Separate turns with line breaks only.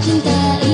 時代。